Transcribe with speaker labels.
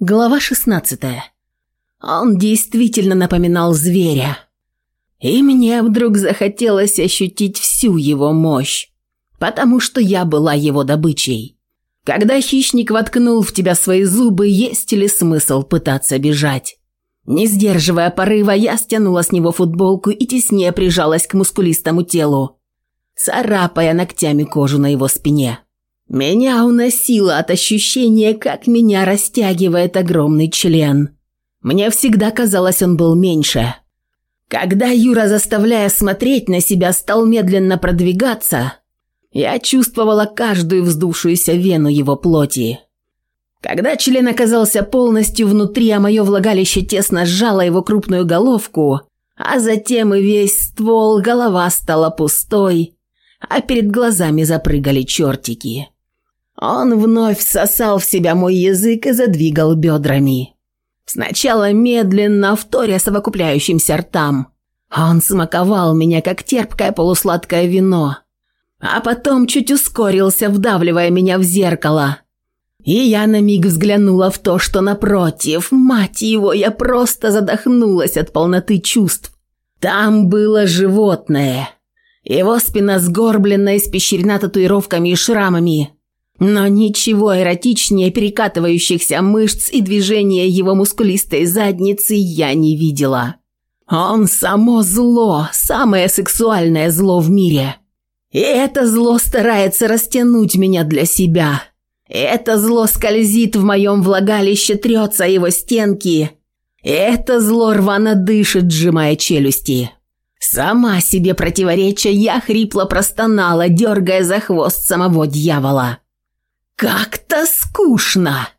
Speaker 1: Глава 16. Он действительно напоминал зверя. И мне вдруг захотелось ощутить всю его мощь, потому что я была его добычей. Когда хищник воткнул в тебя свои зубы, есть ли смысл пытаться бежать? Не сдерживая порыва, я стянула с него футболку и теснее прижалась к мускулистому телу, царапая ногтями кожу на его спине. Меня уносило от ощущения, как меня растягивает огромный член. Мне всегда казалось, он был меньше. Когда Юра, заставляя смотреть на себя, стал медленно продвигаться, я чувствовала каждую вздувшуюся вену его плоти. Когда член оказался полностью внутри, а мое влагалище тесно сжало его крупную головку, а затем и весь ствол, голова стала пустой, а перед глазами запрыгали чертики. Он вновь всосал в себя мой язык и задвигал бедрами. Сначала медленно, вторя совокупляющимся ртам. Он смаковал меня, как терпкое полусладкое вино. А потом чуть ускорился, вдавливая меня в зеркало. И я на миг взглянула в то, что напротив. Мать его, я просто задохнулась от полноты чувств. Там было животное. Его спина сгорблена, испещрена татуировками и шрамами. Но ничего эротичнее перекатывающихся мышц и движения его мускулистой задницы я не видела. Он само зло, самое сексуальное зло в мире. И это зло старается растянуть меня для себя. Это зло скользит в моем влагалище, трется его стенки. Это зло рвано дышит, сжимая челюсти. Сама себе противореча, я хрипло простонала, дергая за хвост самого дьявола. Как-то скучно!»